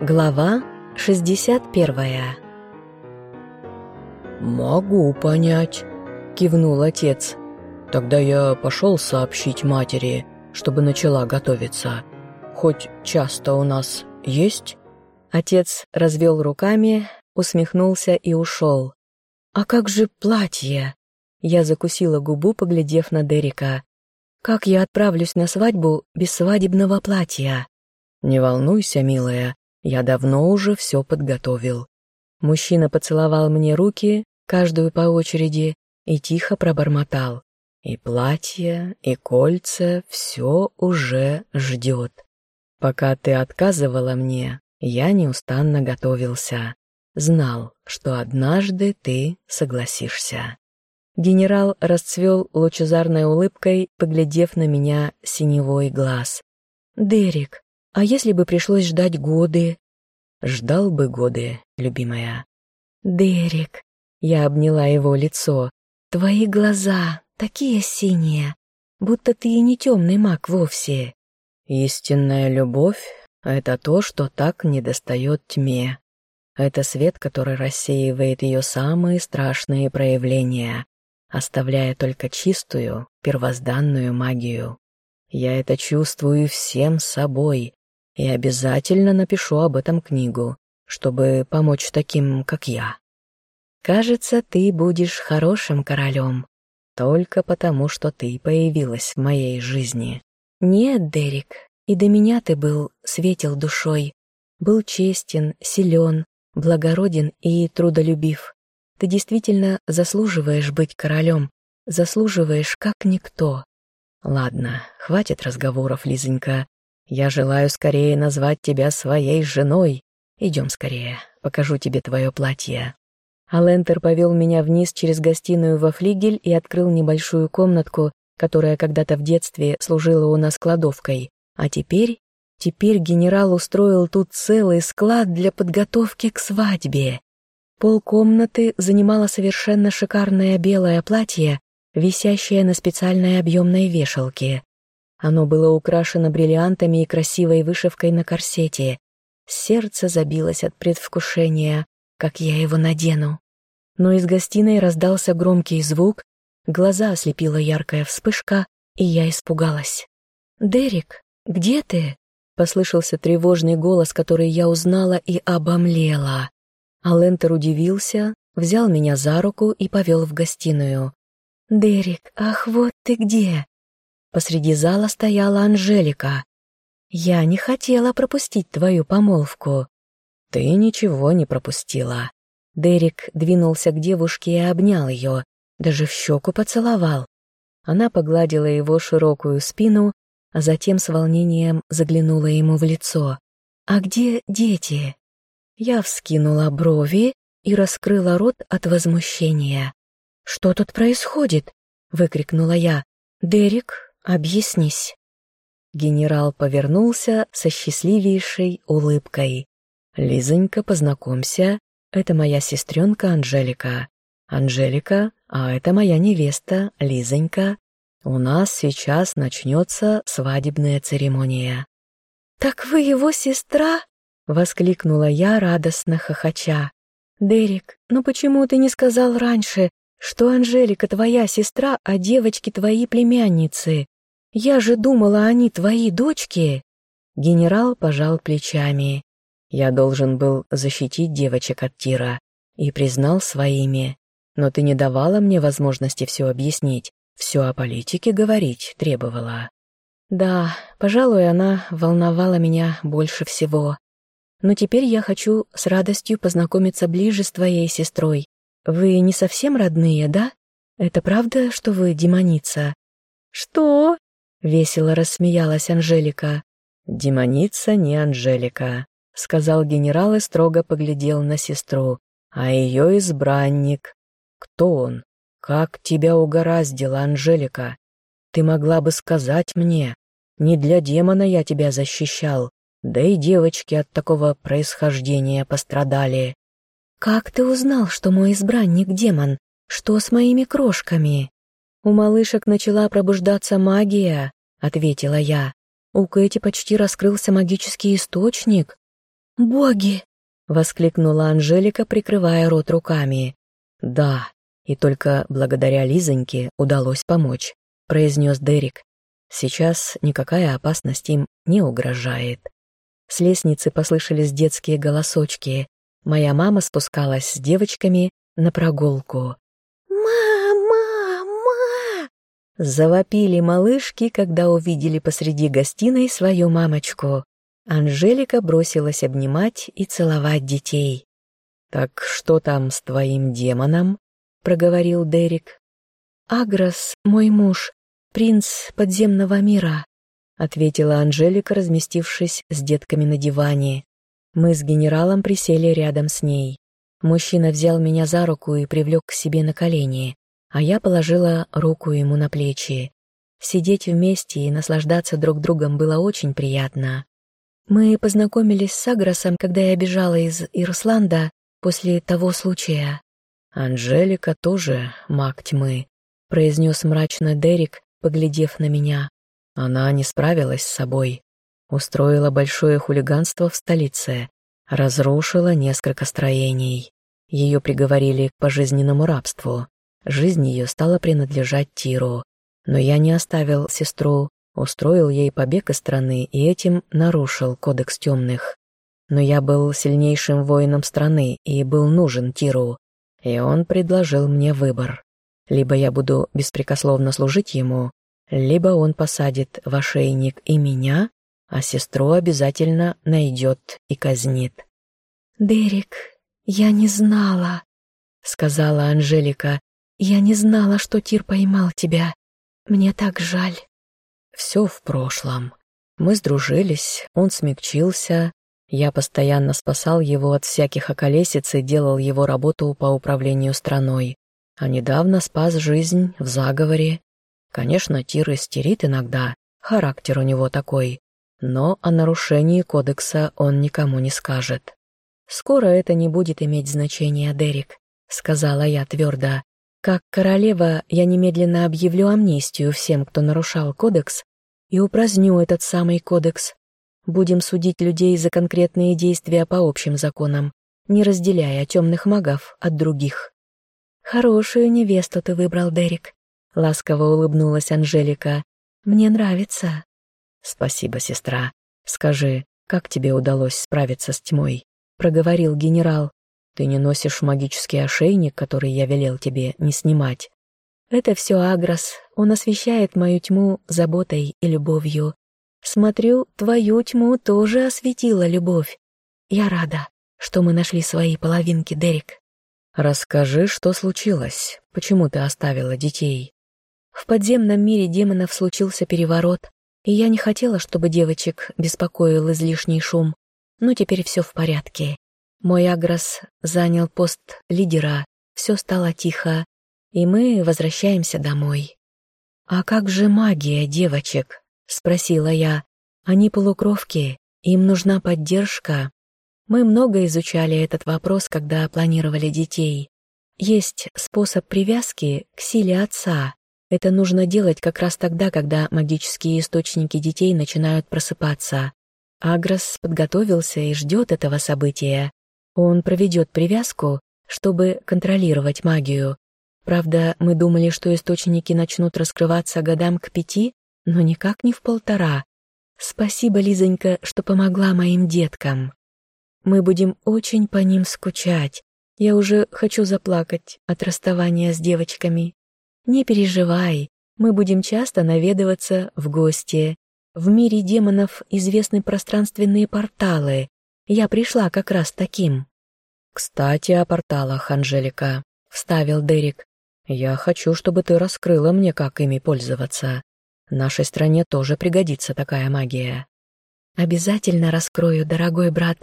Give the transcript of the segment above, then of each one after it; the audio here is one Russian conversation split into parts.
Глава 61 «Могу понять», — кивнул отец. «Тогда я пошел сообщить матери, чтобы начала готовиться. Хоть часто у нас есть?» Отец развел руками, усмехнулся и ушел. «А как же платье?» Я закусила губу, поглядев на Дерека. «Как я отправлюсь на свадьбу без свадебного платья?» «Не волнуйся, милая, я давно уже все подготовил». Мужчина поцеловал мне руки, каждую по очереди, и тихо пробормотал. И платье, и кольца, все уже ждет. Пока ты отказывала мне, я неустанно готовился. Знал, что однажды ты согласишься. Генерал расцвел лучезарной улыбкой, поглядев на меня синевой глаз. «Дерек, а если бы пришлось ждать годы?» «Ждал бы годы, любимая». «Дерек», — я обняла его лицо, — «твои глаза такие синие, будто ты и не темный маг вовсе». «Истинная любовь — это то, что так недостает тьме. Это свет, который рассеивает ее самые страшные проявления, оставляя только чистую, первозданную магию. Я это чувствую всем собой и обязательно напишу об этом книгу, чтобы помочь таким, как я. Кажется, ты будешь хорошим королем, только потому, что ты появилась в моей жизни. Нет, Дерек, и до меня ты был светел душой, был честен, силен, благороден и трудолюбив. Ты действительно заслуживаешь быть королем, заслуживаешь как никто. Ладно, хватит разговоров, Лизонька. Я желаю скорее назвать тебя своей женой. Идем скорее, покажу тебе твое платье. Алентер повел меня вниз через гостиную во флигель и открыл небольшую комнатку, которая когда-то в детстве служила у нас кладовкой. А теперь... Теперь генерал устроил тут целый склад для подготовки к свадьбе. Пол комнаты занимало совершенно шикарное белое платье, висящее на специальной объемной вешалке. Оно было украшено бриллиантами и красивой вышивкой на корсете. Сердце забилось от предвкушения, как я его надену. Но из гостиной раздался громкий звук, глаза ослепила яркая вспышка, и я испугалась. «Дерек, где ты?» — послышался тревожный голос, который я узнала и обомлела. Алентер удивился, взял меня за руку и повел в гостиную. «Дерек, ах, вот ты где!» Посреди зала стояла Анжелика. «Я не хотела пропустить твою помолвку». «Ты ничего не пропустила». Дерек двинулся к девушке и обнял ее, даже в щеку поцеловал. Она погладила его широкую спину, а затем с волнением заглянула ему в лицо. «А где дети?» Я вскинула брови и раскрыла рот от возмущения. «Что тут происходит?» — выкрикнула я. «Дерек, объяснись». Генерал повернулся со счастливейшей улыбкой. «Лизонька, познакомься, это моя сестренка Анжелика. Анжелика, а это моя невеста Лизонька. У нас сейчас начнется свадебная церемония». «Так вы его сестра?» Воскликнула я, радостно хохоча. «Дерек, ну почему ты не сказал раньше, что Анжелика твоя сестра, а девочки твои племянницы? Я же думала, они твои дочки!» Генерал пожал плечами. Я должен был защитить девочек от Тира и признал своими. Но ты не давала мне возможности все объяснить, все о политике говорить требовала. Да, пожалуй, она волновала меня больше всего. Но теперь я хочу с радостью познакомиться ближе с твоей сестрой. Вы не совсем родные, да? Это правда, что вы демоница?» «Что?» — весело рассмеялась Анжелика. «Демоница не Анжелика», — сказал генерал и строго поглядел на сестру. «А ее избранник. Кто он? Как тебя угораздило, Анжелика? Ты могла бы сказать мне. Не для демона я тебя защищал, да и девочки от такого происхождения пострадали. «Как ты узнал, что мой избранник демон? Что с моими крошками?» «У малышек начала пробуждаться магия», — ответила я. «У Кэти почти раскрылся магический источник». «Боги!» — воскликнула Анжелика, прикрывая рот руками. «Да, и только благодаря Лизоньке удалось помочь», — произнес Дерек. «Сейчас никакая опасность им не угрожает». С лестницы послышались детские голосочки. Моя мама спускалась с девочками на прогулку. «Мама! Мама!» Завопили малышки, когда увидели посреди гостиной свою мамочку. Анжелика бросилась обнимать и целовать детей. «Так что там с твоим демоном?» — проговорил Дерек. «Агрос, мой муж, принц подземного мира», — ответила Анжелика, разместившись с детками на диване. Мы с генералом присели рядом с ней. Мужчина взял меня за руку и привлек к себе на колени, а я положила руку ему на плечи. Сидеть вместе и наслаждаться друг другом было очень приятно. Мы познакомились с Агросом, когда я бежала из Ирланда после того случая. «Анжелика тоже маг тьмы», — произнес мрачно Дерек, поглядев на меня. Она не справилась с собой. Устроила большое хулиганство в столице, разрушила несколько строений. Ее приговорили к пожизненному рабству. Жизнь ее стала принадлежать Тиру. Но я не оставил сестру, устроил ей побег из страны и этим нарушил кодекс темных. Но я был сильнейшим воином страны и был нужен Тиру, и он предложил мне выбор. Либо я буду беспрекословно служить ему, либо он посадит в ошейник и меня, а сестру обязательно найдет и казнит. «Дерек, я не знала», — сказала Анжелика. «Я не знала, что Тир поймал тебя. Мне так жаль». Все в прошлом. Мы сдружились, он смягчился. Я постоянно спасал его от всяких околесиц и делал его работу по управлению страной. А недавно спас жизнь в заговоре. Конечно, Тир истерит иногда, характер у него такой. Но о нарушении кодекса он никому не скажет. «Скоро это не будет иметь значения, Дерек», — сказала я твердо. «Как королева я немедленно объявлю амнистию всем, кто нарушал кодекс, и упраздню этот самый кодекс. Будем судить людей за конкретные действия по общим законам, не разделяя темных магов от других». «Хорошую невесту ты выбрал, Дерек», — ласково улыбнулась Анжелика. «Мне нравится». «Спасибо, сестра. Скажи, как тебе удалось справиться с тьмой?» — проговорил генерал. «Ты не носишь магический ошейник, который я велел тебе не снимать?» «Это все Агрос. Он освещает мою тьму заботой и любовью. Смотрю, твою тьму тоже осветила любовь. Я рада, что мы нашли свои половинки, Дерек». «Расскажи, что случилось. Почему ты оставила детей?» В подземном мире демонов случился переворот и я не хотела, чтобы девочек беспокоил излишний шум, но теперь все в порядке. Мой Агрос занял пост лидера, все стало тихо, и мы возвращаемся домой. «А как же магия девочек?» — спросила я. «Они полукровки, им нужна поддержка». Мы много изучали этот вопрос, когда планировали детей. Есть способ привязки к силе отца, это нужно делать как раз тогда, когда магические источники детей начинают просыпаться. Агрос подготовился и ждет этого события. Он проведет привязку, чтобы контролировать магию. Правда, мы думали, что источники начнут раскрываться годам к пяти, но никак не в полтора. Спасибо, Лизонька, что помогла моим деткам. Мы будем очень по ним скучать. Я уже хочу заплакать от расставания с девочками. Не переживай, мы будем часто наведываться в гости. В мире демонов известны пространственные порталы. Я пришла как раз таким. «Кстати, о порталах, Анжелика», — вставил Дерек. «Я хочу, чтобы ты раскрыла мне, как ими пользоваться. Нашей стране тоже пригодится такая магия». «Обязательно раскрою, дорогой брат.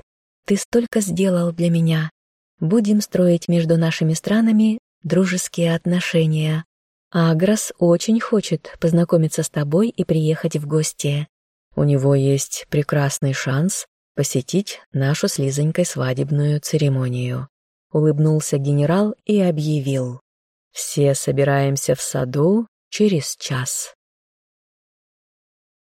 Ты столько сделал для меня. Будем строить между нашими странами дружеские отношения. Агрос очень хочет познакомиться с тобой и приехать в гости. У него есть прекрасный шанс посетить нашу с Лизонькой свадебную церемонию. Улыбнулся генерал и объявил. Все собираемся в саду через час.